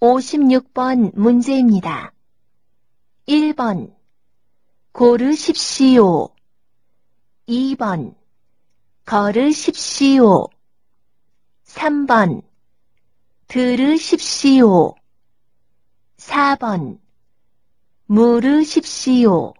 56번 문제입니다. 1번 고르십시오. 2번 걸으십시오. 3번 들으십시오. 4번 물으십시오.